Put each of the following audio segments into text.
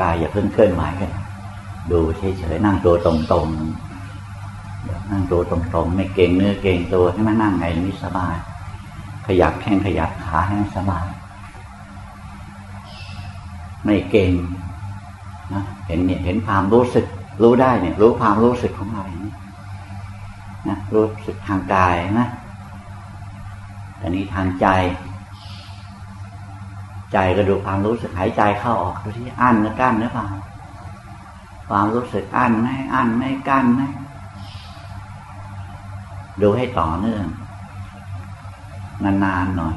กายอย่าเพิ่งเคลื่อนไหวกันดูเฉยๆนั่งตัวตรงๆนั่งตัวตรงๆ ไม่เก่งเนื้อเก่งตัวให้มันนั่งไงนี่สบาย ขยับแข้งขยับขาให้สบาย ไม่เก่งนะเห็นเนี่ยเห็นความรู้สึก รู้ได้เนี่ย รู้ความรู้สึกของเราอย่างนี้นะรู้สึกทางกายนะอันนี้ทางใจ ใจก็ดูความรู้สึกหายใจเข้าออกดูที่อั้นหรือกั้นหรือเปล่าความรู้สึกอั้นไหมอั้นไหมกั้นไหมดูให้ต่อเนื่อง นานๆหน่อย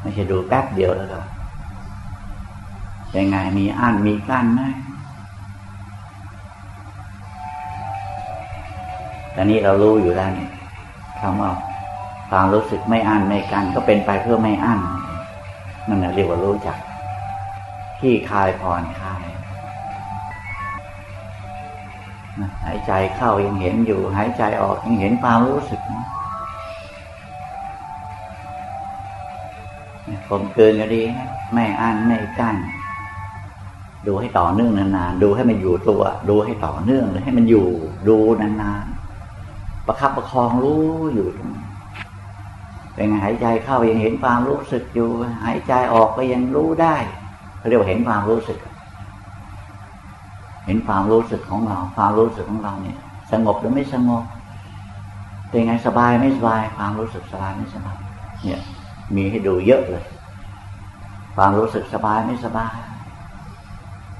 ไม่ใช่ดูแป๊บเดียวแล้วก็ยังไงมีอั้นมีกั้นไหมตอนนี้เรารู้อยู่แล้วนี่คำว่าความรู้สึกไม่อั้นไม่กั้นก็เป็นไปเพื่อไม่อั้น นั่นเรียกว่ารู้จักที่คลายผ่อนคลายหายใจเข้ายังเห็นอยู่ หายใจออกยังเห็นความรู้สึกผมเกินก็ดีนะไม่อั้นไม่กั้นดูให้ต่อเนื่องนานๆ ดูให้มันอยู่ตัว ดูให้ต่อเนื่องให้มันอยู่ ดูนานๆ ประคับประคองรู้อยู่ตรง เป็นหายใจเข้ายังเห็นความรู้สึกอยู่ หายใจออกก็ยังรู้ได้เขาเรียกว่าเห็นความรู้สึก เห็นความรู้สึกของเรา ความรู้สึกของเราเนี่ย สงบหรือไม่สงบเป็นไงสบายไม่สบาย ความรู้สึกสบายไม่สบายเนี่ย มีให้ดูเยอะเลย ความรู้สึกสบายไม่สบาย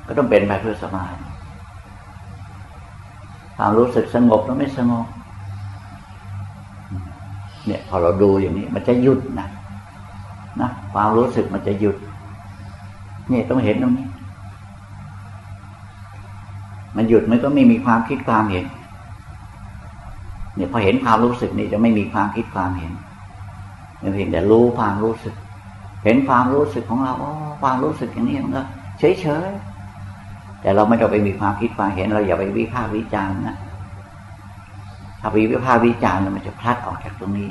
ก็ต้องเป็นไปเพื่อสบายความรู้สึกสงบหรือไม่สงบ เนี่ย พอเราดูอย่างนี้ มันจะหยุดนะนะความรู้สึกมันจะหยุดเนี่ยต้องเห็นตรงนี้ มันหยุดมันก็ไม่มีความคิดความเห็น เนี่ยพอเห็นความรู้สึกนี่จะไม่มีความคิดความเห็นเพียงแต่รู้ความรู้สึก เห็นความรู้สึกของเราอ๋อความรู้สึกอย่างนี้มันก็เฉยเฉยแต่เราไม่ต้องไปมีความคิดความเห็น เราอย่าไปวิพากษ์วิจารณ์นะ ถ้าไปวิพากษ์วิจารณ์มันจะพลัดออกจากตรงนี้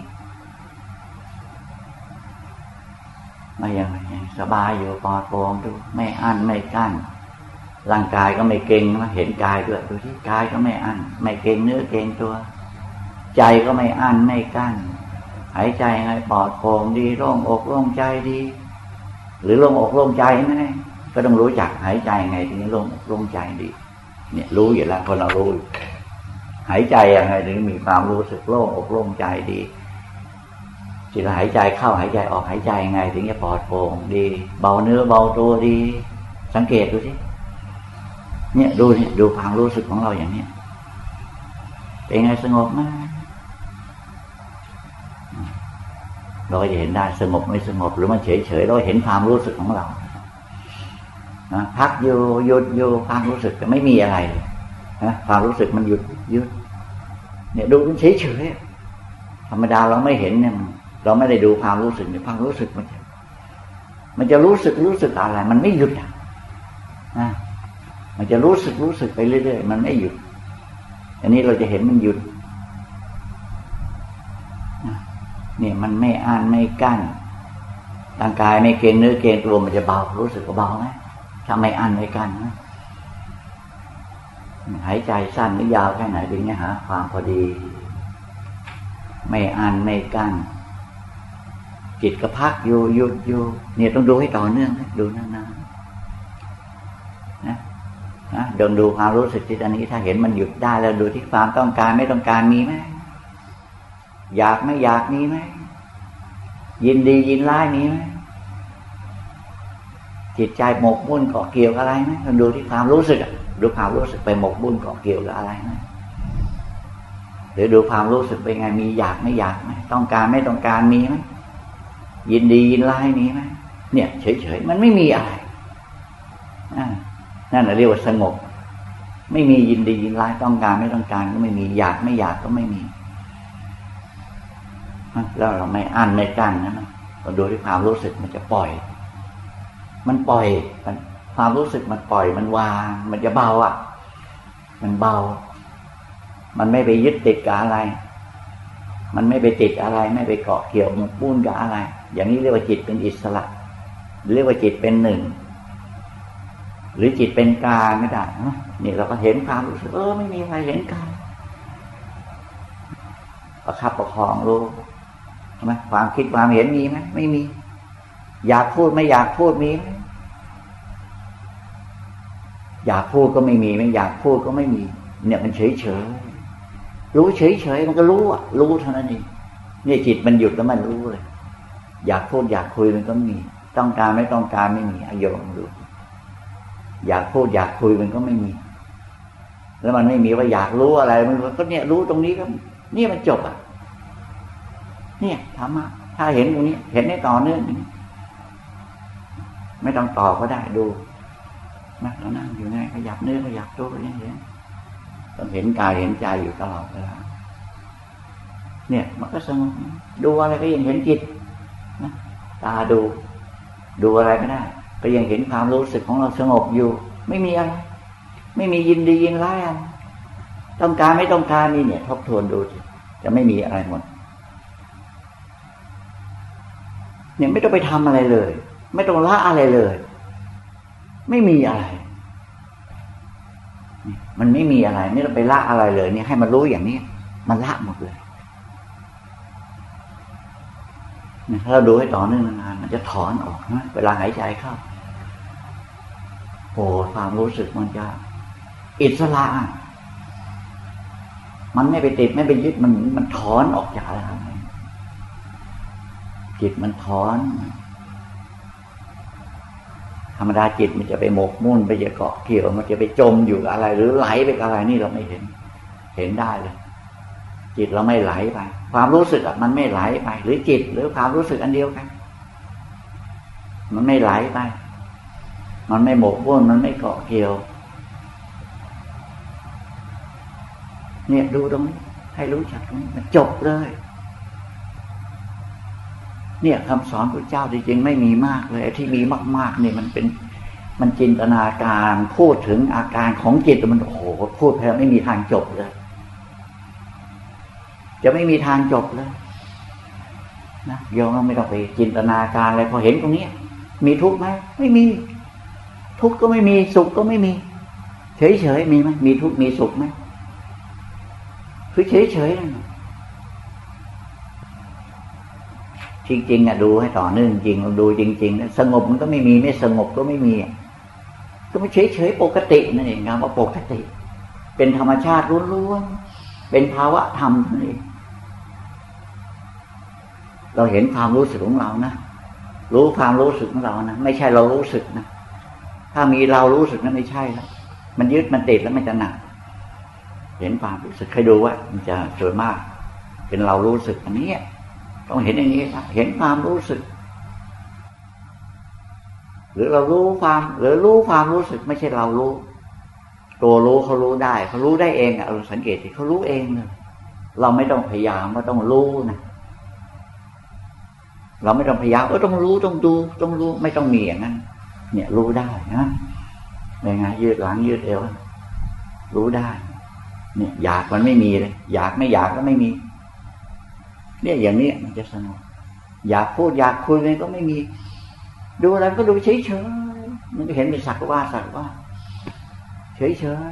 ไม่ยังยังสบายอยู่ปลอดโปร่งดูไม่อั้นไม่กั้นร่างกายก็ไม่เก่งมาเห็นกายด้วยดูที่กายก็ไม่อั้นไม่เก่งเนื้อเก่งตัว ใจก็ไม่อั้นไม่กั้นหายใจไงปลอดโปร่งดีโล่งอกโล่งใจดี หรือโล่งอกโล่งใจไหมก็ต้องรู้จักหายใจไงถึงโล่งอกโล่งใจดี เนี่ยรู้อยู่แล้วคนเรารู้ หายใจยังไงถึงมีความรู้สึกโล่งอกโล่งใจดีจิตหายใจเข้าหายใจออกหายใจยังไง ถึงจะปลอดโปร่งดี เบาเนื้อเบาตัวดี สังเกตดูสิเนี่ยดูเนี่ยดูความรู้สึกของเราอย่างเนี้ยเป็นไงสงบไหมเราก็จะเห็นได้สงบไม่สงบหรือมันเฉยเฉยเราเห็นความรู้สึกของเรานะพักอยู่หยุดอยู่ความรู้สึกจะไม่มีอะไร นะความรู้สึกมันหยุดยุดเนี่ยดูมันเฉยเฉยธรรมดาเราไม่เห็นเนี่ยเราไม่ได้ดูความรู้สึกเนี่ยความรู้สึกมันมันจะรู้สึกรู้สึกอะไร มันไม่หยุดอะนะมันจะรู้สึกรู้สึกไปเรื่อยๆมันไม่หยุด อันนี้เราจะเห็นมันหยุดเนี่ยมันไม่อ่านไม่กั้นร่างกายไม่เกรงเนื้อเกรงตัวมันจะเบา รู้สึกว่าเบาไหมถ้าไม่อ่านไม่กั้นนะ หายใจสั้นหรือยาวแค่ไหนถึงเนี่ยหาความพอดี ไม่อ่านไม่กั้นจิตก็พักอยู่หยุดอยู่เนี่ยต้องดูให้ต่อเนื่องนะดูนานๆนะนะเดินดูความรู้สึกที่ตอนนี้ถ้าเห็นมันหยุดได้แล้วดูที่ความต้องการไม่ต้องการมีไหมอยากไม่อยากมีไหมยินดียินร้ายมีไหมจิตใจหมกมุ่นเกาะเกี่ยวอะไรไหมดูที่ความรู้สึก ดูความรู้สึกไปหมกมุ่นเกาะเกี่ยวกับอะไรไหมหรือดูความรู้สึกเป็นไงมีอยากไม่อยากไหมต้องการไม่ต้องการมีไหมยินดียินร้ายมีไหมเนี่ยเฉยๆมันไม่มีอะไรนั่นเรียกว่าสงบ ไม่มียินดียินร้ายต้องการไม่ต้องการก็ไม่มีอยากไม่อยากก็ไม่มีแล้วเราไม่อั้นไม่กั้นนะเราดูที่ความรู้สึกมันจะปล่อย มันปล่อยมัน ความรู้สึกมันปล่อยมันวาง มันจะเบาอะ มันเบา มันไม่ไปยึดติดกับอะไร มันไม่ไปติดอะไร ไม่ไปเกาะเกี่ยวมุกปุ้นกับอะไร อย่างนี้เรียกว่าจิตเป็นอิสระ เรียกว่าจิตเป็นหนึ่ง หรือจิตเป็นกลางไม่ได้นี่เราก็เห็นความรู้สึกเออไม่มีอะไรเห็นกายประคับประคองรู้ใช่ไหมความคิดความเห็นมีไหมไม่มี อยากพูดไม่อยากพูดมีไหม อยากพูดก็ไม่มี ไม่อยากพูดก็ไม่มี เนี่ยมันเฉยเฉยรู้เฉยเฉยมันก็รู้อะ รู้เท่านั้นเองเนี่ยจิตมันหยุดแล้วมันรู้เลย อยากพูดอยากคุยมันก็มี ต้องการไม่ต้องการไม่มีอายมดูอยากพูดอยากคุยมันก็ไม่มี แล้วมันไม่มีว่าอยากรู้อะไรมันก็เนี่ยรู้ตรงนี้ก็นี่มันจบอะ เนี่ยธรรมะถ้าเห็นตรงนี้ เห็นได้ต่อเนื่องไม่ต้องต่อก็ได้ดู นะเรานั่งอยู่ไงขยับเนื้อขยับตัวก็ยังเห็นต้องเห็นกายเห็นใจอยู่ตลอดเวลาเนี่ยมันก็สงบดูอะไรก็ยังเห็นจิตนะตาดู ดูอะไรก็ได้ ก็ยังเห็นความรู้สึกของเราสงบอยู่ ไม่มีอะไรไม่มียินดียินร้ายอะไรต้องการไม่ต้องการนี่เนี่ย ทบทวนดูจะไม่มีอะไรหมดเนี่ยไม่ต้องไปทำอะไรเลย ไม่ต้องละอะไรเลย ไม่มีอะไร มันไม่มีอะไรนี่เราไปละอะไรเลยนี่ให้มันรู้อย่างนี้ มันละหมดเลยถ้าเราดูให้ต่อเนื่องนานมันจะถอนออกนะเวลาหายใจเข้าโอ้ความรู้สึกมันจะ อิสระ มันไม่ไปติดไม่ไปยึดมันมันถอนออกจากอะไรจิตมันถอน ธรรมดาจิตมันจะไปหมกมุ่นไปจะเกาะเกี่ยว มันจะไปจมอยู่กับอะไร หรือไหลไปกับอะไรนี่เราไม่เห็น เห็นได้เลย จิตเราไม่ไหลไป ความรู้สึกอะมันไม่ไหลไป หรือจิตหรือความรู้สึกอันเดียวกัน มันไม่ไหลไป มันไม่หมกมุ่นมันไม่เกาะเกี่ยว เนี่ยดูตรงนี้ให้รู้จักตรงนี้มันจบเลย เนี่ยคำสอนพระเจ้าจริงๆไม่มีมากเลยที่มีมากๆเนี่ยมันเป็นมันจินตนาการพูดถึงอาการของจิตมันโอ้โหพูดแพ้ไม่มีทางจบเลย จะไม่มีทางจบเลยนะโยมไม่ต้องไปจินตนาการอะไรพอเห็นตรงนี้มีทุกข์ไหมไม่มี ทุกข์ก็ไม่มีสุขก็ไม่มี เฉยๆมีไหมมีทุกข์มีสุขไหมคือเฉยๆ จริงๆอะดูให้ต่อเนื่องจริงเราดูจริงๆนะสงบมันก็ไม่มีไม่สงบก็ไม่มีก็ไม่เฉยๆปกตินั่นเองคำว่าปกติ เป็นธรรมชาติล้วนๆเป็นภาวะธรรมนั่นเองเราเห็นความรู้สึกของเรานะรู้ความรู้สึกของเรานะไม่ใช่เรารู้สึกนะถ้ามีเรารู้สึกนั้นไม่ใช่แล้วมันยึดมันติดแล้วมันจะหนักเห็นความรู้สึกเคยดูว่า มันจะสวยมาก เป็นเรารู้สึกอันนี้ ต้องเห็นอย่างนี้เห็นความรู้สึก หรือเรารู้ความ หรือรู้ความรู้สึกไม่ใช่เรารู้ ตัวรู้เขารู้ได้เขารู้ได้เองอะเราสังเกตที่เขารู้เองเลยเราไม่ต้องพยายามว่าต้องรู้นะเราไม่ต้องพยายามว่าต้องรู้ต้องดู ต้องรู้ไม่ต้องมีอย่างนั้นเนี่ยรู้ได้นะเป็นไงยืดหลังยืดเอวรู้ได้ เนี่ยอยากมันไม่มีเลยอยากไม่อยากก็ไม่มี เนี่ยอย่างนี้มันจะสงบอยากพูดอยากคุยอะไรก็ไม่มี ดูอะไรก็ดูเฉยเฉยมันก็เห็นเป็นสักว่าสักว่า เฉยเฉย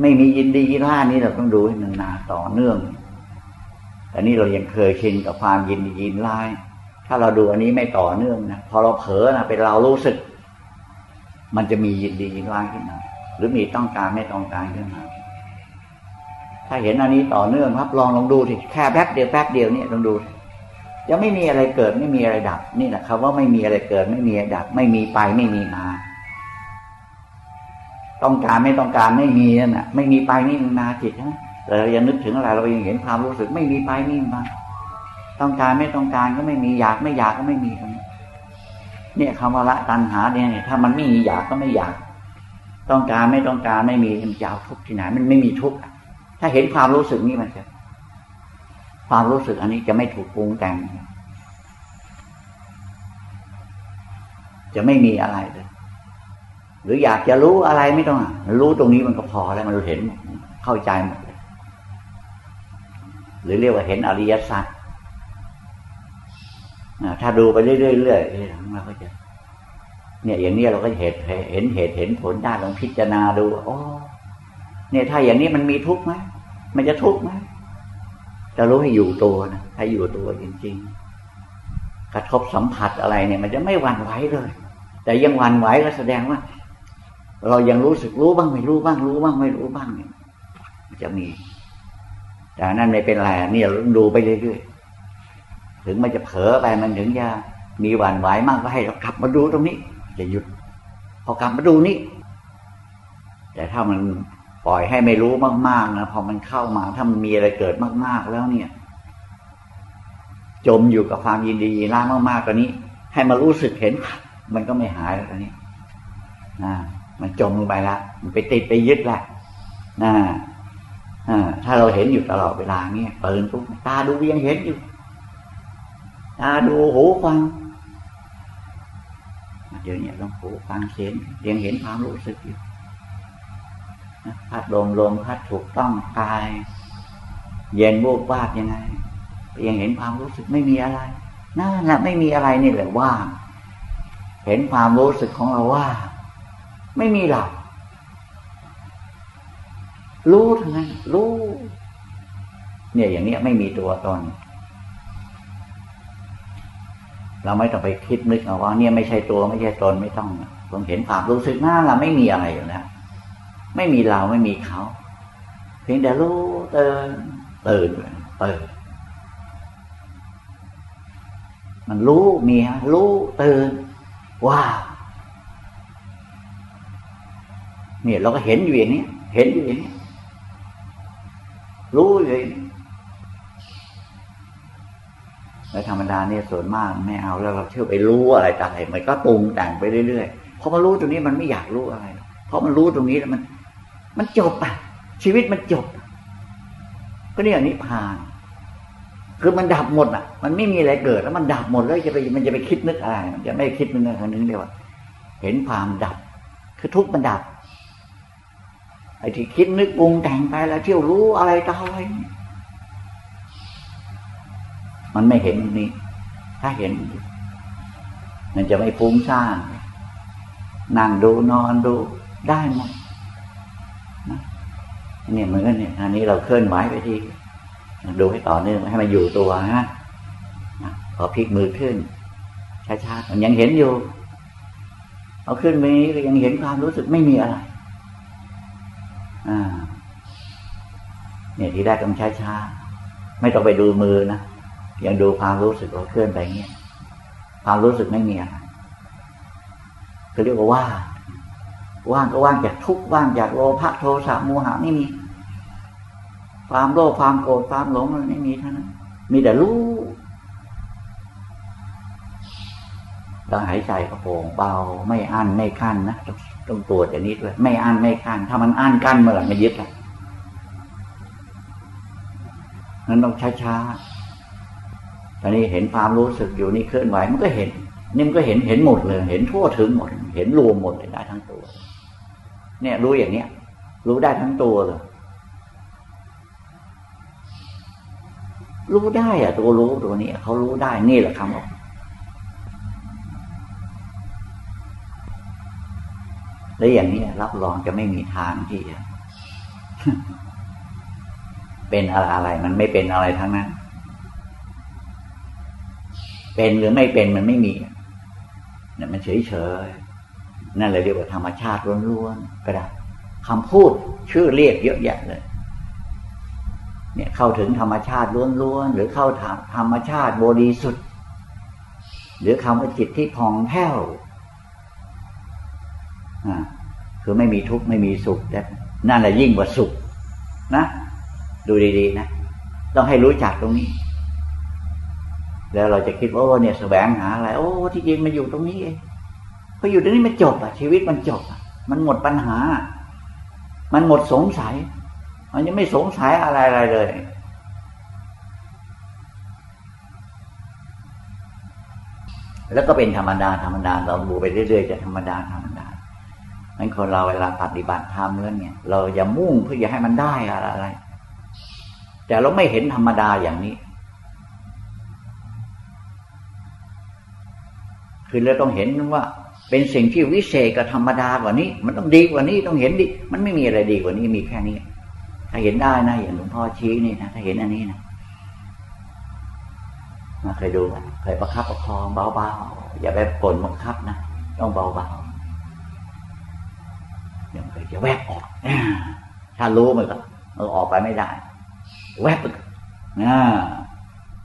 ไม่มียินดียินร้ายนี่เราต้องดูให้นานต่อเนื่องแต่นี่เรายังเคยชินกับความยินดียินร้าย ถ้าเราดูอันนี้ไม่ต่อเนื่องนะพอเราเผลอนะเป็นเรารู้สึก มันจะมียินดียินร้ายขึ้นมาหรือมีต้องการไม่ต้องการขึ้นมา ถ้าเห็นอันนี้ต่อเนื่องครับ ลองลองดูสิแค่แป๊บเดียวแป๊บเดียวเนี่ยลองดูจะไม่มีอะไรเกิดไม่มีอะไรดับ นี่แหละคำว่าไม่มีอะไรเกิดไม่มีอะไรดับ ไม่มีไปไม่มีมา ต้องการไม่ต้องการไม่มีนั่นแหะไม่มีไปไม่มีมาจิตนะแต่เรายังนึกถึงอะไรเรายังเห็นความรู้สึก ไม่มีไปไม่มีมา ต้องการไม่ต้องการก็ไม่มีอยากไม่อยากก็ไม่มีตรงนี้เนี่ยคำว่าละตัณหาเนี่ยถ้ามันไม่มีอยากก็ไม่อยาก ต้องการไม่ต้องการไม่มีมันจะเอาทุกข์ที่ไหนมันไม่มีทุกข์ ถ้าเห็นความรู้สึกนี้มันจะ ความรู้สึกอันนี้จะไม่ถูกปรุงแต่ง จะไม่มีอะไรเลย หรืออยากจะรู้อะไรไม่ต้องรู้ตรงนี้มันก็พอแล้วมันเห็น เข้าใจหมดเลยหรือเรียกว่าเห็นอริยสัจถ้าดูไปเรื่อยๆเราก็จะ เนี่ย อย่างนี้เราก็เห็นเห็นเหตุเห็นผลได้ลองพิจารณาดูโอ้เนี่ยถ้าอย่างนี้มันมีทุกข์ไหม มันจะทุกข์ไหมจะรู้ให้อยู่ตัวนะให้อยู่ตัวจริง ๆ กระทบสัมผัสอะไรเนี่ย มันจะไม่หวั่นไหวเลย แต่ยังหวั่นไหวก็แสดงว่า เรายังรู้สึกรู้บ้างไม่รู้บ้างรู้บ้างไม่รู้บ้างเนี่ยจะมี แต่นั่นไม่เป็นไรเนี่ยดูไปเรื่อยๆถึงมันจะเผลอไปมันถึงจะมีหวั่นไหวมากก็ให้เรากลับมาดูตรงนี้จะหยุดพอกลับมาดูนี่แต่ถ้ามัน ปล่อยให้ไม่รู้มากๆนะพอมันเข้ามาถ้ามันมีอะไรเกิดมากๆแล้วเนี่ย จมอยู่กับความยินดียินร้ายมากๆตอนนี้ ให้มารู้สึกเห็น มันก็ไม่หายแล้วตอนนี้นะมันจมลงไปละมันไปติดไปยึดละนะถ้าเราเห็นอยู่ตลอดเวลาเนี่ยเปิดปุ๊บตาดูยังเห็นอยู่ตาดูหูฟังเดี๋ยวนี้ลองหูฟังเสียงยังเห็นความรู้สึกอยู่ พัดลมลมพัดถูกต้องกาย เย็นวูบวาดยังไงยังเห็นความรู้สึกไม่มีอะไรนั่นแหละไม่มีอะไรนี่แหละว่างเห็นความรู้สึกของเราว่า ไม่มีหลักรู้ทั้งนั้นรู้ เนี่ยอย่างนี้ไม่มีตัวตน เราไม่ต้องไปคิดนึกเอาว่า เนี่ยไม่ใช่ตัวไม่ใช่ตนไม่ต้องผมเห็นความรู้สึกหน้าเราไม่มีอะไรอยู่แล้ว ไม่มีเราไม่มีเขา เพียงแต่รู้เตือนตื่นตื่นมันรู้มีรู้ตื่นว้าวเนี่ยเราก็เห็นอยู่อย่างนี้เห็นอยู่อย่างนี้รู้เลยในธรรมดาเนี่ยส่วนมากไม่เอาแล้วเราเชื่อไปรู้อะไรต่างๆมันก็ปรุงแต่งไปเรื่อยๆพอมารู้ตรงนี้มันไม่อยากรู้อะไร เพราะมันรู้ตรงนี้แล้วมัน มันจบอะ ชีวิตมันจบ ก็เนี่ยนิพพาน คือมันดับหมดอะ มันไม่มีอะไรเกิดแล้วมันดับหมดแล้วจะไปมันจะไปคิดนึกอะไร มันจะไม่คิดนึกอะไรนึงเดียวเห็นความดับ คือทุกข์มันดับ ไอ้ที่คิดนึกปรุงแต่งไปแล้วเที่ยวรู้อะไรต่ออะไรมันไม่เห็นนี้ถ้าเห็น มันจะไม่ฟุ้งซ่านนั่งดูนอนดูได้หมด เนี่ยเหมือนกันเนี่ยอันนี้เราเคลื่อนไหวไปทีดูให้ต่อเนื่องให้มันอยู่ตัวฮะพอพลิกมือขึ้นช้าๆมันยังเห็นอยู่ เอาขึ้นมือก็ยังเห็นความรู้สึกไม่มีอะไร อ่า เนี่ยที่แรกต้องช้าๆไม่ต้องไปดูมือนะยังดูความรู้สึกเราเคลื่อนไปเงี้ยความรู้สึกไม่มีอะไรคือเรียกว่าว่างว่างก็ว่างจากทุกว่างจากโลภะโทสะโมหะไม่มี ความโลภความโกรธความหลงมันไม่มีเท่านั้นมีแต่รู้เราหายใจกระโปรงเบาไม่อั้นไม่กั้นนะต้องตรวจอย่างนี้ด้วยไม่อั้นไม่กั้นถ้ามันอั้นกั้นเมื่อไหร่ไม่ยึดละนั้นต้องช้าๆตอนนี้เห็นความรู้สึกอยู่นี่เคลื่อนไหวมันก็เห็นนี่มันก็เห็นเห็นหมดเลย เห็นทั่วถึงหมด เห็นรวมหมดเลยได้ทั้งตัว เนี่ยรู้อย่างเนี้ย รู้ได้ทั้งตัวเลย รู้ได้อะตัวรู้ตัวนี้เขารู้ได้นี่แหละคำว่าแล้วอย่างนี้รับรองจะไม่มีทางที่เป็นอะไรอะไรมันไม่เป็นอะไรทั้งนั้น เป็นหรือไม่เป็นมันไม่มีเนี่ยมันเฉยเฉยนั่นเลยเรียกว่าธรรมชาติล้วนๆก็ได้คำพูดชื่อเรียกเยอะแยะเลย เนี่ยเข้าถึงธรรมชาติล้วนๆหรือเข้าธรรมชาติบริสุทธิ์ หรือคำว่าจิตที่ผ่องแผ้วคือไม่มีทุกข์ไม่มีสุขนั่นแหละยิ่งกว่าสุขนะ ดูดีๆนะ ต้องให้รู้จักตรงนี้ แล้วเราจะคิดว่าเนี่ยแสวงหาอะไร โอ้ ที่จริงมันอยู่ตรงนี้เองพออยู่ตรงนี้มันจบอะชีวิตมันจบอะมันหมดปัญหา มันหมดสงสัย มันยังไม่สงสัยอะไรอะไรเลย แล้วก็เป็นธรรมดาธรรมดาเราดูไปเรื่อยๆจะธรรมดาธรรมดาั้นคนเราเวลาปฏิบัติธรรมแล้วเนี่ย เราอย่ามุ่งเพื่อจะให้มันได้อะไร แต่เราไม่เห็นธรรมดาอย่างนี้ คือเราต้องเห็นว่าเป็นสิ่งที่วิเศษกับธรรมดากว่านี้ มันต้องดีกว่านี้ต้องเห็นดิ มันไม่มีอะไรดีกว่านี้มีแค่นี้ ถ้าเห็นได้นะอย่างหลวงพ่อชี้นี่นะถ้าเห็นอันนี้นะมาเคยดูเคยประคับประคองเบาๆอย่าไปกดบังคับนะต้องเบาๆเดี๋ยวมันจะแวบออกถ้ารู้มันก็เออออกไปไม่ได้ แวบนะ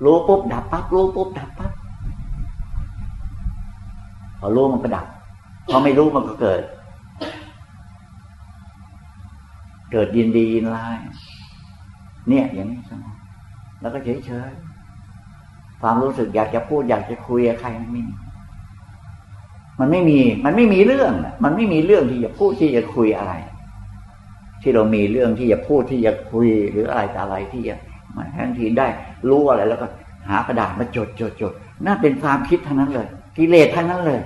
รู้ปุ๊บดับปั๊บรู้ปุ๊บดับปั๊บพอรู้มันก็ดับพอไม่รู้มันก็เกิด เกิดยินดียินร้าย เนี่ยอย่างนี้สงบแล้วก็เฉยเฉยความรู้สึกอยากจะพูดอยากจะคุยกับใครมันไม่มีมันไม่มี มันไม่มีเรื่อง มันไม่มีเรื่องที่จะพูดที่จะคุยอะไร ที่เรามีเรื่องที่จะพูดที่จะคุยหรืออะไรแต่อะไรที่จะมาแทนทีได้รู้อะไรแล้วก็หากระดาษมาจดจดจดน่าเป็นความคิดทั้งนั้นเลยกิเลสทั้งนั้นเลย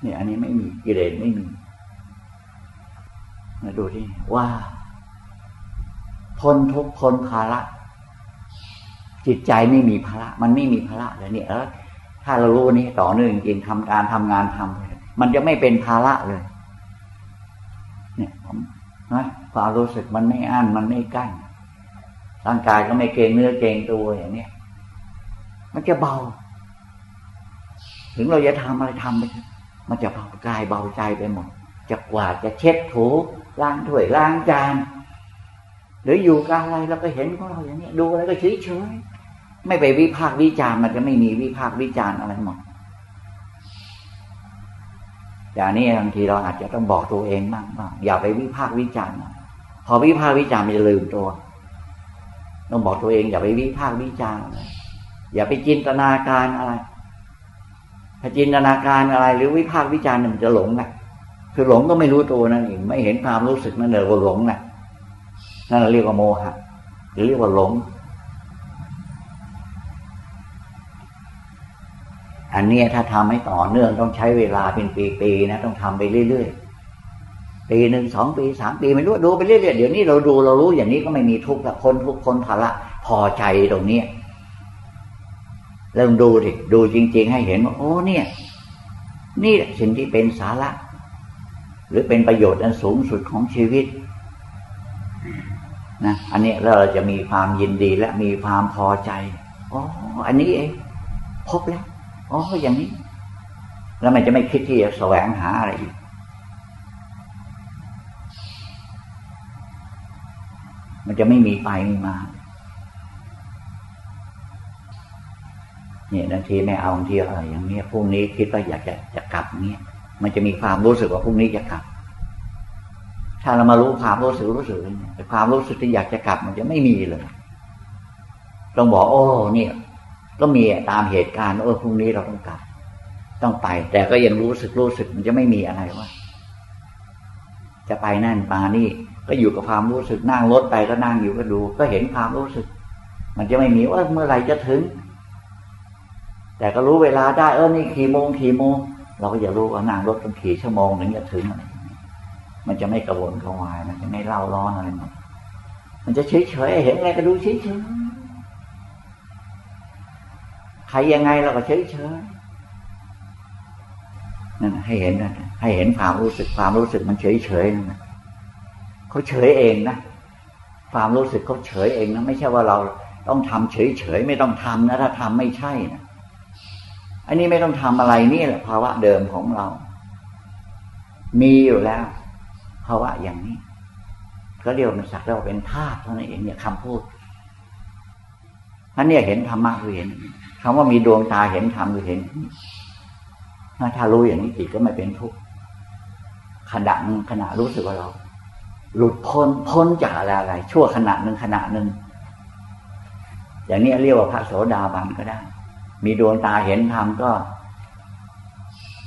เนี่ยอันนี้ไม่มีกิเลสไม่มี มาดูที่ว่าพ้นทุกพ้นภาระ จิตใจไม่มีภาระ มันไม่มีภาระเลยเนี่ยเออถ้าเรารู้นี้ต่อเนื่องจริงทำการทำงานทำมันจะไม่เป็นภาระเลย เนี่ยผมนะความรู้สึกมันไม่อั้นมันไม่กั้นร่างกายก็ไม่เกรงเนื้อเกรงตัวอย่างเนี้ยมันจะเบา ถึงเราจะทำอะไรทำไปมันจะเบากายเบาใจไปหมดจะกวาดจะเช็ดถู ล้างถ้วยล้างจานหรืออยู่กับอะไรเราก็เห็นของเราอย่างนี้ดูอะไรก็เฉยเฉยไม่ไปวิพากษ์วิจารณ์มันจะไม่มีวิพากษ์วิจารณ์อะไรหมดอย่างนี้บางทีเราอาจจะต้องบอกตัวเองบ้างว่าอย่าไปวิพากษ์วิจารณ์พอวิพากษ์วิจารณ์มันจะลืมตัวต้องบอกตัวเองอย่าไปวิพากษ์วิจารณ์อย่าไปจินตนาการอะไร ถ้าจินตนาการอะไร หรือวิพากษ์วิจารณ์มันจะหลงแหละ คือหลงก็ไม่รู้ตัวนั่นเองไม่เห็นความรู้สึกนั่นเลยว่าหลงน่ะนั่นเราเรียกว่าโมหะหรือเรียกว่าหลง อันนี้ถ้าทำให้ต่อเนื่องต้องใช้เวลาเป็นปีๆนะต้องทำไปเรื่อยๆปีหนึ่งสองปีสามปีไม่รู้ดูไปเรื่อยๆเดี๋ยวนี้เราดูเรารู้อย่างนี้ก็ไม่มีทุกข์ละคนทุกคนภาระพอใจตรงเนี้ยเริ่มดูดิดูจริง ๆ ให้เห็นว่าโอ้เนี่ย นี่สิ่งที่เป็นสาระ รือเป็นประโยชน์อันสูงสุดของชีวิตนะอันนี้เราจะมีความยินดีและมีความพอใจอ๋ออันนี้เองพบแล้วอ๋ออย่างนี้ แล้วมันจะไม่คิดที่จะแสวงหาอะไรอีกมันจะไม่มีไปไม่มาเนี่ยบางทีไม่เอาบางทีอะไรอย่างนี้พรุ่งนี้คิดว่าอยากจะจะกลับเนี้ย มันจะมีความรู้สึกว่าพรุ่งนี้จะกลับ ถ้าเรามารู้ความรู้สึกรู้สึกแต่ความรู้สึกที่อยากจะกลับ มันจะไม่มีเลยต้องบอกโอ้เนี่ย ก็มีตามเหตุการณ์เออพรุ่งนี้เราต้องกลับ ต้องไป แต่ก็ยังรู้สึกรู้สึก มันจะไม่มีอะไรว่า จะไปนั่นมานี่ ก็อยู่กับความรู้สึกนั่งรถไปก็นั่งอยู่ก็ดู ก็เห็นความรู้สึก มันจะไม่มีว่าเมื่อไหร่จะถึง แต่ก็รู้เวลาได้เออนี่ขี่โมงขี่โมง เราก็จะรู้ว่านั่งรถต้งขี่ชั่วโมงถึงจะถึงอะไรมันจะไม่กระวนกระวาย มันจะไม่เล่าร้อนอะไรหมดมันจะเฉยเฉยเห็นอะไรก็ดูเฉยเฉยใครยังไงเราก็เฉยเฉยนั่นให้เห็นนะให้เห็นความรู้สึกความรู้สึกมันเฉยเฉยนะเขาเฉยเองนะความรู้สึกเขาเฉยเองนะไม่ใช่ว่าเราต้องทำเฉยเฉยไม่ต้องทำนะถ้าทำไม่ใช่นะ อันนี้ไม่ต้องทำอะไรนี่แหละภาวะเดิมของเรา มีอยู่แล้ว ภาวะอย่างนี้ก็เรียกมันสักเราเป็นธาตุเท่านั้นเองเนี่ยคำพูดท่านเนี่ยเห็นธรรมะคือเห็นคำว่ามีดวงตาเห็นธรรมคือเห็นถ้ารู้อย่างนี้จิตก็ไม่เป็นทุกข์ขณะหนึ่งขณะรู้สึกว่าเรา หลุดพ้นพ้นจากอะไรอะไรชั่วขณะหนึ่งขณะหนึ่งอย่างนี้เรียกว่าพระโสดาบันก็ได้ มีดวงตาเห็นธรรมก็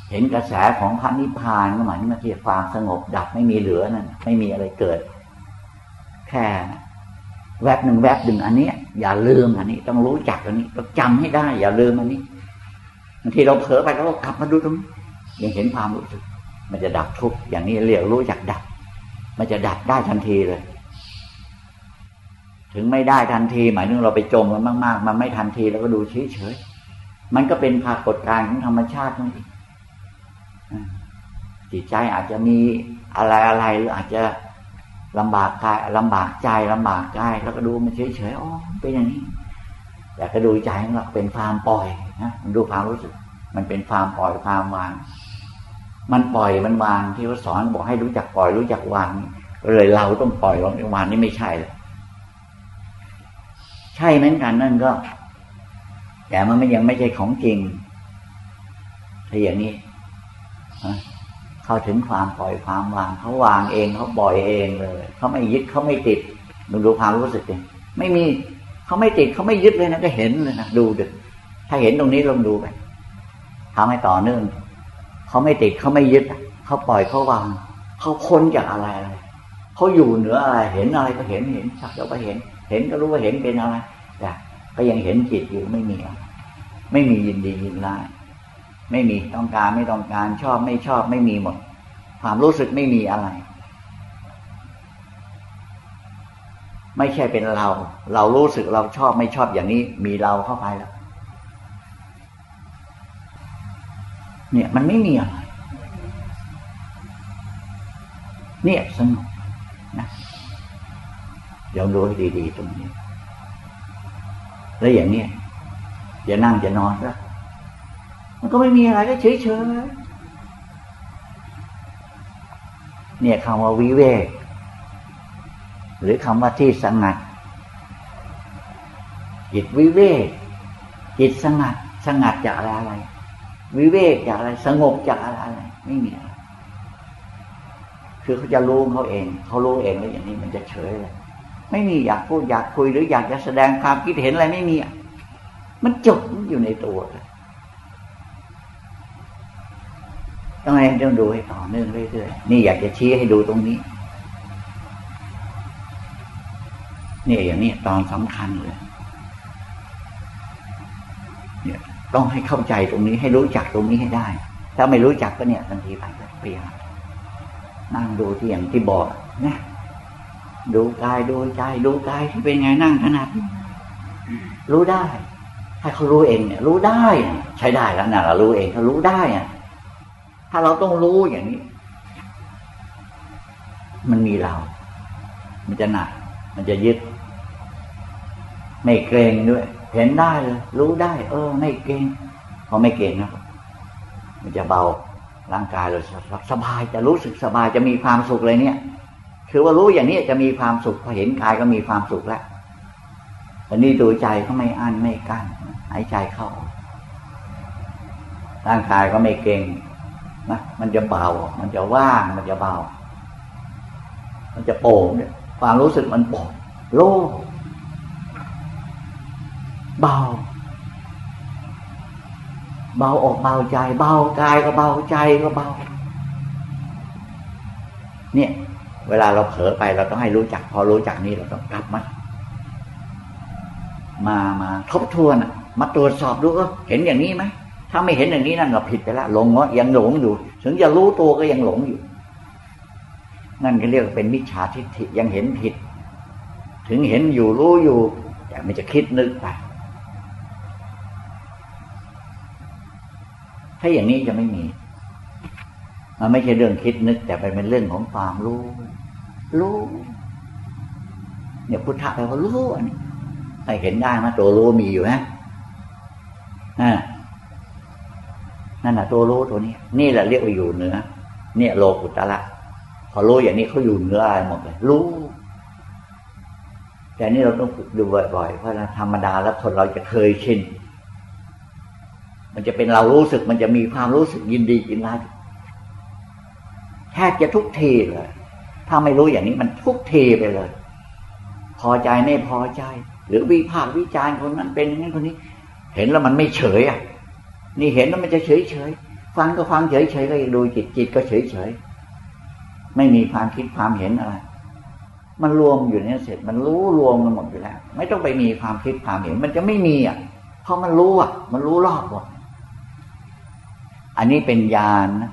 เห็นกระแสของพระนิพพานก็หมายถึงที่ความสงบดับไม่มีเหลือนั่นไม่มีอะไรเกิด แค่แวบหนึ่งแวบหนึ่งอันนี้อย่าลืมอันนี้ ต้องรู้จักอันนี้ต้องจำให้ได้ อย่าลืมอันนี้บางทีเราเผลอไปแล้วก็กลับมาดูตรงนี้ยังเห็นความรู้สึก มันจะดับทุกอย่างนี้เรียกรู้จักดับ มันจะดับได้ทันทีเลย ถึงไม่ได้ทันที หมายถึงเราไปจมมันมาก ๆ มันไม่ทันทีเราก็ดูเฉย มันก็เป็นปรากฏการณ์ของธรรมชาตินั่นเองจิตใจอาจจะมีอะไรอะไรหรืออาจจะลำบากกายลำบากใจลำบากกายแล้วก็ดูมันเฉยเฉยอ๋อเป็นอย่างนี้ แต่ก็ดูใจของเราเป็นความปล่อยนะมันดูความรู้สึก มันเป็นความปล่อยความวาง มันปล่อยมันวางที่เขาสอนบอกให้รู้จักปล่อยรู้จักวางเลยเราต้องปล่อยวางนี่ไม่ใช่เลยใช่เหมือนกันนั่นก็ แต่มันไม่ยังไม่ใช่ของจริงถ้าอย่างนี้เข้าถึงความปล่อยความวางเขาวางเองเขาปล่อยเองเลยเขาไม่ยึดเขาไม่ติดดูดูความรู้สึกเองไม่มีเขาไม่ติดเขาไม่ยึดเลยนะก็เห็นเลยนะดูดึถ้าเห็นตรงนี้ลองดูไปทำให้ต่อเนื่องเขาไม่ติดเขาไม่ยึดเขาปล่อยเขาวางเขาพ้นจากอะไรอะไรเขาอยู่เหนืออะไรเห็นอะไรก็เห็นเห็นสักเดี๋ยวก็เห็น เห็นก็รู้ว่าเห็นเป็นอะไรแต่ ก็ยังเห็นจิตอยู่ไม่มี ไม่มียินดียินร้ายไม่มีต้องการไม่ต้องการชอบไม่ชอบไม่มีหมด ความรู้สึกไม่มีอะไร ไม่ใช่เป็นเรา เรารู้สึกเราชอบไม่ชอบอย่างนี้ มีเราเข้าไปแล้ว เนี่ยมันไม่มีอะไรเนี่ยสงบนะเดี๋ยวดูให้ดีๆตรงนี้ แล้วอย่างนี้จะนั่งจะนอนก็มันก็ไม่มีอะไรก็เฉยเฉยเนี่ยคำว่าวิเวก หรือคำว่าที่สงัด จิตวิเวก จิตสงัด สงัดจากอะไรอะไร วิเวกจากอะไร สงบจากอะไรอะไร ไม่มีอะไรคือเขาจะรู้เขาเอง เขารู้เองแล้วอย่างนี้มันจะเฉยเลย ไม่มีอยากพูดอยากคุยหรืออยากจะแสดงความคิดเห็นอะไรไม่มีอะมันจบอยู่ในตัวต้องให้ต้องดูให้ต่อเนื่องเรื่อยๆนี่อยากจะชี้ให้ดูตรงนี้เนี่ยอย่างนี้ตอนสำคัญเลยเนี่ยต้องให้เข้าใจตรงนี้ให้รู้จักตรงนี้ให้ได้ ถ้าไม่รู้จักก็เนี่ยทันทีไปเปลี่ยนนั่งดูที่อย่างที่บอกนะ ดูกายดูใจดูกายที่เป็นไงนั่งขนาดรู้ได้ ให้เขารู้เองเนี่ย รู้ได้ ใช้ได้แล้วนะเรารู้เองเขารู้ได้อะถ้าเราต้องรู้อย่างนี้ มันมีเรา มันจะหนัก มันจะยึด ไม่เกรงด้วย เห็นได้เลยรู้ได้ เออ ไม่เกรงพอไม่เกรงนะมันจะเบาร่างกายเราสบายจะรู้สึกสบายจะมีความสุขเลยเนี่ย คือว่ารู้อย่างนี้จะมีความสุขพอเห็นกายก็มีความสุขแล้วแต่นี่ดูใจก็ไม่อั้นไม่กั้นหายใจเข้า ร่างกายก็ไม่เกรงนะมันจะเบา มันจะว่าง มันจะเบา มันจะโปร่งเนี่ยความรู้สึกมันโปร่งโล่งเบา เบาออกเบาใจ เบากายก็เบาใจก็เบา เนี่ย เวลาเราเผลอไปเราต้องให้รู้จัก พอรู้จักนี่เราต้องกลับมามามาทบทวนมาตรวจสอบดูเห็นอย่างนี้ไหมถ้าไม่เห็นอย่างนี้นั่นก็ผิดไปแล้วหลงเนาะยังหลงอยู่ ถึงจะรู้ตัวก็ยังหลงอยู่ นั่นก็เรียกเป็นมิจฉาทิฏฐิยังเห็นผิด ถึงเห็นอยู่รู้อยู่ แต่ไม่จะคิดนึกไป ถ้าอย่างนี้จะไม่มี มันไม่ใช่เรื่องคิดนึก แต่เป็นเรื่องของความรู้ รู้ เนี่ยพุทธะแปลว่ารู้อันนี้ให้เห็นได้มาตัวรู้มีอยู่นะอ่านั่นแหะตัวรู้ตัวนี้ นี่แหละเรียกว่าอยู่เหนือ เนี่ยโลกุตละพอรู้อย่างนี้เขาอยู่เหนืออะไรหมดเลย รู้ แต่นี่เราต้องฝึกดูบ่อยๆเพราะธรรมดาแล้วคนเราจะเคยชิน มันจะเป็นเรารู้สึก มันจะมีความรู้สึกยินดียินร้ายแทบจะทุกทีเลย ถ้าไม่รู้อย่างนี้มันทุกทีไปเลย พอใจไม่พอใจ หรือวิพากษ์วิจารณ์คนนั้นเป็นอย่างนั้นคนนี้ เห็นแล้วมันไม่เฉยอะ นี่เห็นแล้วมันจะเฉยเฉยฟังก็ฟังเฉยเฉยก็ดูจิตจิตก็เฉยเฉยไม่มีความคิดความเห็นอะไร มันรวมอยู่เนี่ยเสร็จ มันรู้รวมกันหมดอยู่แล้ว ไม่ต้องไปมีความคิดความเห็น มันจะไม่มีอะเพราะมันรู้อะ มันรู้รอบหมดอันนี้เป็นญาณนะ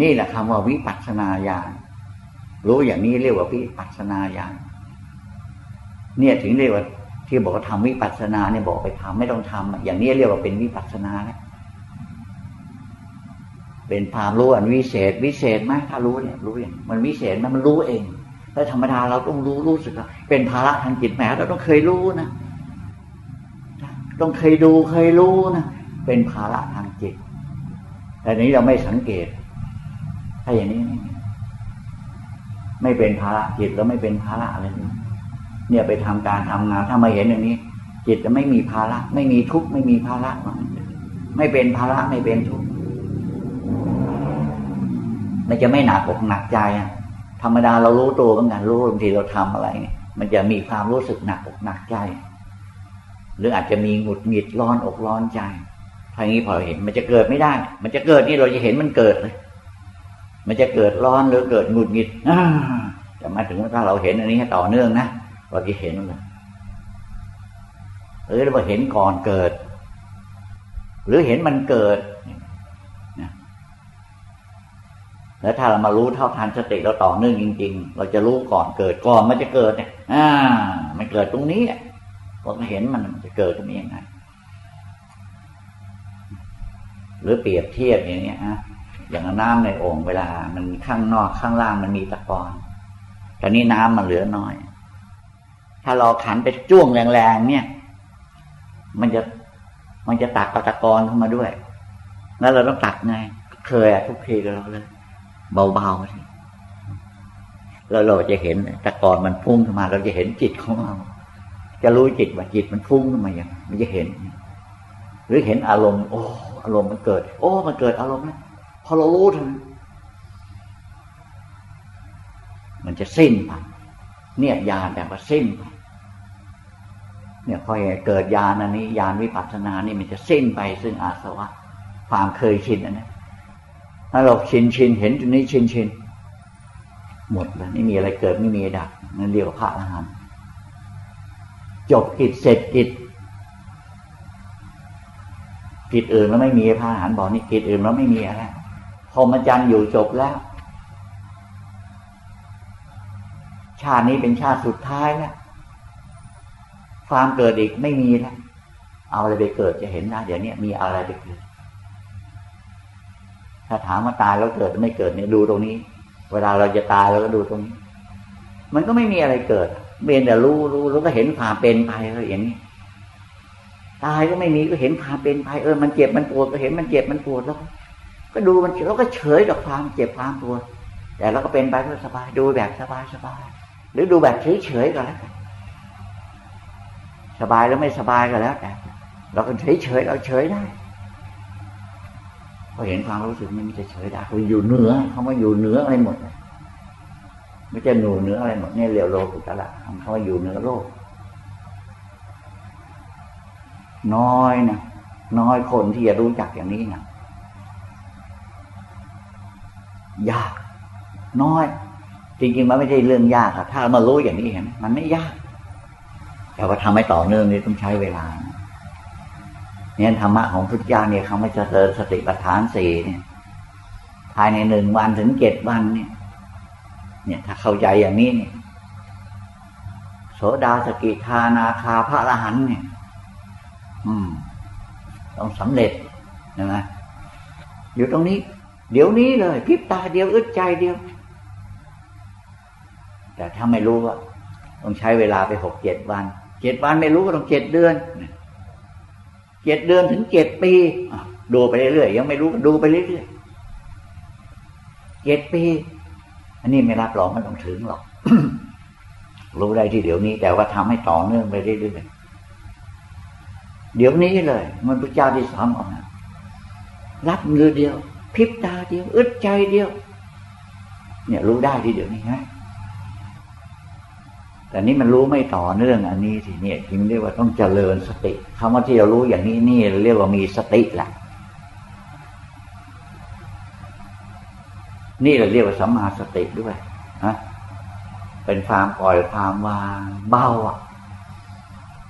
นี่แหละคำว่าวิปัสสนาญาณรู้อย่างนี้เรียกว่าวิปัสสนาญาณเนี่ยถึงเรียกว่าที่บอกว่าทำวิปัสสนาเนี่ยบอกไปทำไม่ต้องทำอย่างนี้เรียกว่าเป็นวิปัสสนาเป็นความรู้อันวิเศษ วิเศษไหมถ้ารู้เนี่ยรู้อย่างมันวิเศษมันมันรู้เองแล้วธรรมดาเราต้องรู้รู้สึกเป็นภาระทางจิตแหมเราต้องเคยรู้นะต้องเคยดูเคยรู้นะเป็นภาระทางจิตแต่นี้เราไม่สังเกต ถ้าอย่างนี้ ไม่เป็นภาระจิตแล้วไม่เป็นภาระอะไรเลยเนี่ยไปทำการทำงานถ้ามาเห็นอย่างนี้ จิตจะไม่มีภาระ ไม่มีทุกข์ไม่มีภาระไม่เป็นภาระไม่เป็นทุกข์มันจะไม่หนักอกหนักใจอะธรรมดาเรารู้ตัวบางอย่างรู้บางทีเราทำอะไร มันจะมีความรู้สึกหนักอกหนักใจ หรืออาจจะมีหงุดหงิดร้อนอกร้อนใจทางนี้พอเห็น มันจะเกิดไม่ได้ มันจะเกิดนี่เราจะเห็นมันเกิดเลย มันจะเกิดร้อนหรือเกิดหงุดหงิดแต่มาถึงถ้าเราเห็นอันนี้ต่อเนื่องนะเราจะเห็นมันหรือเราเห็นก่อนเกิด หรือเห็นมันเกิดแล้วถ้าเรามารู้เท่าทันสติเราต่อเนื่องจริง ๆ เราจะรู้ก่อนเกิดก่อนมันจะเกิดเนี่ย อ่า มันเกิดตรงนี้เราเห็นมันจะเกิดตรงนี้ยังไงหรือเปรียบเทียบอย่างนี้ฮะ อย่างน้ำในโอ่งเวลา มันข้างนอกข้างล่างมันมีตะกอนแต่นี้น้ำมันเหลือน้อย ถ้าเราขันไปจ้วงแรงๆเนี่ย มันจะมันจะตักตะกอนเข้ามาด้วย แล้วเราต้องตักไง เคยทุกทีกับเราเลย เบาๆสิแล้วเราจะเห็นต่ก่อนมันพุ่งขึ้นมา เราจะเห็นจิตของเรา จะรู้จิตว่าจิตมันพุ่งขึ้นมาอย่างมันจะเห็น หรือเห็นอารมณ์ โอ้ อารมณ์มันเกิด โอ้ มันเกิดอารมณ์นะ อเรารู้ทันมันจะสิ้นไปเนี่ยญาณแต่ว่าสิ้นไปเนี่ยพอเกิดญาณอันนี้ญาณวิปัสสนานี่มันจะสิ้นไปซึ่งอาสวะ ความเคยชินอันนี้ถ้าเราชินชินเห็นตรงนี้ชินชินหมดแล้วไม่มีอะไรเกิดไม่มีดับนั่นเรียกว่าพระอรหันต์จบกิจเสร็จกิจกิจอื่นแล้วไม่มีพระอรหันต์บอกนี่กิจอื่นแล้วไม่มีอะไร พรหมจรรย์อยู่จบแล้ว ชาตินี้เป็นชาติสุดท้ายแล้วความเกิดอีกไม่มีแล้วเอาอะไรไปเกิดจะเห็นนะเดี๋ยวนี้มีอะไรไปเกิด ถ้าถามว่าตายแล้วเกิดไม่เกิดเนี่ยดูตรงนี้ เวลาเราจะตายเราก็ดูตรงนี้ มันก็ไม่มีอะไรเกิดเบียนแต่รู้รู้แล้วก็เห็นความเป็นไปแล้วอย่างนี้ตายก็ไม่มีก็เห็นความเป็นไปเออมันเจ็บมันปวดก็เห็นมันเจ็บมันปวดแล้ว ก็ดูมันแล้วก็เฉยกับความเจ็บความปวดแต่เราก็เป็นไปก็สบาย ดูแบบสบายสบายหรือดูแบบเฉยเฉยก็แล้วสบายแล้วไม่สบายก็แล้วแต่เราก็เฉยเฉยเราเฉยได้พอเห็นความรู้สึกนี้มันจะเฉยได้คืออยู่เหนือเขาว่าอยู่เหนืออะไรหมดไม่จะหนูเหนืออะไรหมดเนี่ยเรียวโลกุตละเขาว่าอยู่เหนือโลก น้อยนะน้อยคนที่จะรู้จักอย่างนี้นะ ยาก น้อย จริง ๆ มันไม่ใช่เรื่องยากอะถ้ามารู้อย่างนี้เห็นมันไม่ยาก แต่ว่าทำให้ต่อเนื่องนี่ต้องใช้เวลาเนี่ยธรรมะของพุทธเจ้าเนี่ยเขาไม่จะเจริญสติปัฏฐานสี่เนี่ยภายในหนึ่งวันถึงเจ็ดวันเนี่ย เนี่ยถ้าเข้าใจอย่างนี้เนี่ยโสดาสกิทานาคาพระอรหันเนี่ย อืม ต้องสำเร็จใช่ไหมอยู่ตรงนี้ เดี๋ยวนี้เลยพิบตาเดียวอึดใจเดียว แต่ถ้าไม่รู้ว่าต้องใช้เวลาไปหกเจ็ดวันเจ็ดวันไม่รู้ก็ต้องเจ็ดเดือนเจ็ดเดือนถึงเจ็ดปีดูไปเรื่อยๆยังไม่รู้ดูไปเรื่อยๆเจ็ดปี อันนี้ไม่รับรองมันต้องถึงหรอกรู้ได้ที่เดี๋ยวนี้ แต่ว่าทำให้ต่อเนื่องไปเรื่อยๆเดี๋ยวนี้เลย มันพระเจ้าที่สอนออกนะรับมือเดียว พริบตาเดียว อึดใจเดียว เนี่ยรู้ได้ทีเดียวนี้ฮะแต่นี้มันรู้ไม่ต่อเนื่องอันนี้สิเนี่ยจึงเรียกว่าต้องเจริญสติคำว่าที่เรารู้อย่างนี้นี่เรียกว่ามีสติแหละนี่เราเรียกว่าสัมมาสติด้วยฮะเป็นความปล่อยความวางเบาอะ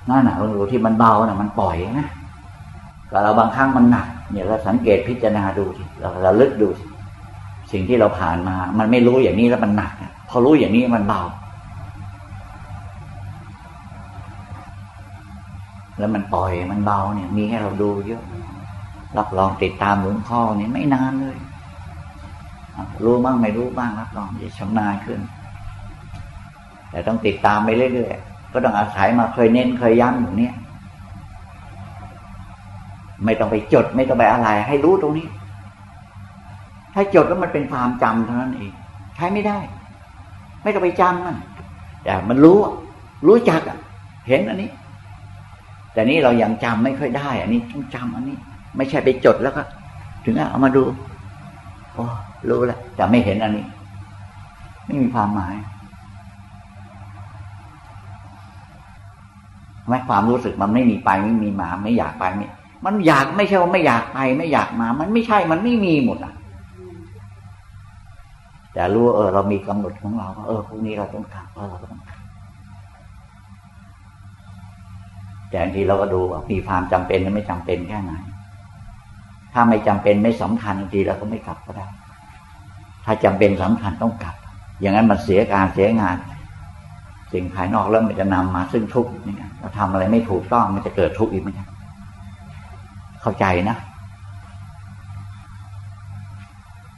นั่นหนะเราดูที่มันเบาน่ะ มันปล่อยนะแต่เราบางครั้งมันหนัก เนี่ยเราสังเกตพิจารณาดูสิเราเราลึกดูสิสิ่งที่เราผ่านมา มันไม่รู้อย่างนี้แล้วมันหนักพอรู้อย่างนี้มันเบา แล้วมันปล่อยมันเบาเนี่ย มีให้เราดูเยอะรับรองติดตามหลวงพ่อเนี่ยไม่นานเลยรู้บ้างไม่รู้บ้างรับรองจะชำนาญขึ้น แต่ต้องติดตามไปเรื่อยๆก็ต้องอาศัยมาเคยเน้นเคยย้ำอยู่เนี่ย ไม่ต้องไปจด ไม่ต้องไปอะไร ให้รู้ตรงนี้ ถ้าจดแล้วมันเป็นความจำเท่านั้นเอง ใช้ไม่ได้ ไม่ต้องไปจำมันแต่มันรู้ รู้จักอะเห็นอันนี้ แต่นี้เรายังจำไม่ค่อยได้ อันนี้ต้องจำอันนี้ ไม่ใช่ไปจดแล้วก็ ถึงเอามาดูโอ้รู้แล้วแต่ไม่เห็นอันนี้ ไม่มีความหมายไม่ความรู้สึกมันไม่มีไปไม่มีมาไม่อยากไปไม่ มันอยากไม่ใช่ว่าไม่อยากไปไม่อยากมา มันไม่ใช่มันไม่มีหมดอะ แต่รู้เออ เรามีกำหนดของเราเออพรุ่งนี้เราต้องกลับเออเราต้องแต่บางทีเราก็ดูว่ามีความจำเป็นหรือไม่จำเป็นแค่ไหนถ้าไม่จำเป็นไม่สำคัญบางทีเราก็ไม่กลับก็ได้ ถ้าจำเป็นสำคัญต้องกลับ อย่างนั้นมันเสียการเสียงาน สิ่งภายนอกแล้วมันจะนำมาซึ่งทุกข์นี่เราทำอะไรไม่ถูกต้องมันจะเกิดทุกข์อีกไหมครับ เข้าใจนะ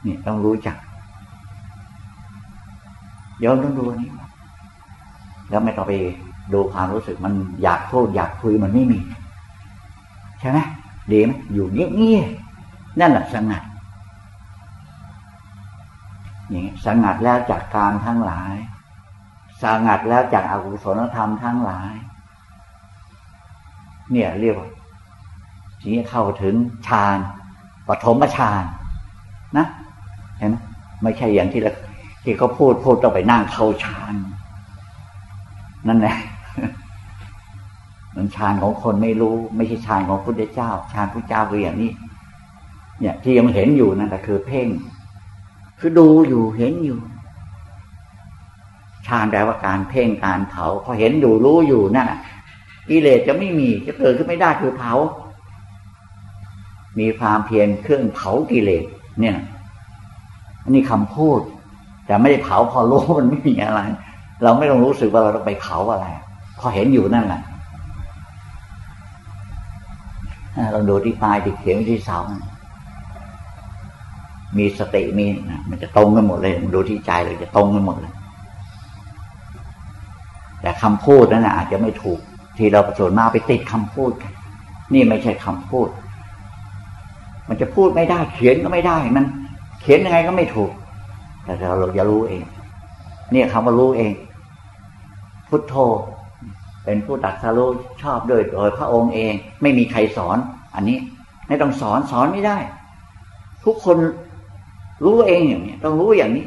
นี่ต้องรู้จักเดี๋ยวต้องดูนี้ แล้วไม่ต้อไปดูความรู้สึกมันอยากพูดอยากคุยมันไม่มี ใช่ไหมดีไหมอยู่เงียบๆนั่นแหละสงัดอย่างนี้สงัดแล้วจากการทั้งหลาย สงัดแล้วจากอากุศลธรรมทั้งหลาย เนี่ยเรียกว่า นี้เข้าถึงฌานปฐมฌานนะเห็นไหมไม่ใช่อย่างที่เราที่เขาพูดพูดต้องไปนั่งเข้าฌานนั่นแหละมันฌานของคนไม่รู้ ไม่ใช่ฌานของพุทธเจ้าฌานพุทธเจ้าคืออย่างนี้ เนี่ยที่ยังเห็นอยู่นั่นแหละคือเพ่ง คือดูอยู่เห็นอยู่ฌานแปลว่าการเพ่งการเผาพอเห็นอยู่รู้อยู่นั่นกิเลสจะไม่มีจะเกิดขึ้นไม่ได้คือเผา มีความเพียรเครื่องเผากิเลสเนี่ยอันนี้คำพูด แต่ไม่ได้เผาพอรู้มันไม่มีอะไร เราไม่ต้องรู้สึกว่าเราต้องไปเผาอะไร พอเห็นอยู่นั่นแหละเราดูที่ปลายที่เขียนที่เสามีสติมีมันจะตรงกันหมดเลยดูที่ใจเลยจะตรงกันหมดเลย แต่คำพูดนั้นอาจจะไม่ถูก ที่เราประสนมาไปติดคำพูดกันนี่ไม่ใช่คำพูด มันจะพูดไม่ได้ เขียนก็ไม่ได้ มันเขียนยังไงก็ไม่ถูก แต่เราเราจะรู้เอง เนี่ยคำว่ารู้เอง พุทโธ เป็นผู้ตัดสรู้ชอบโดยโดยพระองค์เอง ไม่มีใครสอน อันนี้ไม่ต้องสอนสอนไม่ได้ ทุกคนรู้เองอย่างนี้ต้องรู้อย่างนี้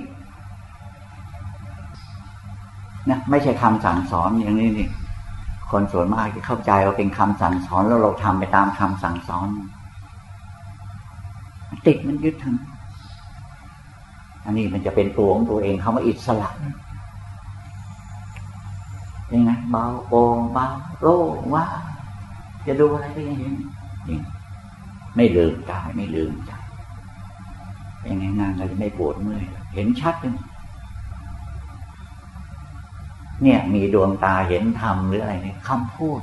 นะไม่ใช่คำสั่งสอนอย่างนี้นี่คนส่วนมากจะเข้าใจว่าเป็นคำสั่งสอนแล้วเราทำไปตามคำสั่งสอน ติดมันยึดทั้งอันนี้มันจะเป็นตัวของตัวเองคำว่าอิสระยังไงเบาโปงเบาโล่ว่า จะดูอะไรก็ยังเห็นนี่ไม่ลืมกายไม่ลืมใจยังไงนานเราจะไม่ปวดเมื่อยเห็นชัดเลยเนี่ย มีดวงตาเห็นธรรมหรืออะไรเนี่ยคำพูด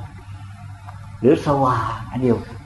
หรือสว่างอันเดียวกัน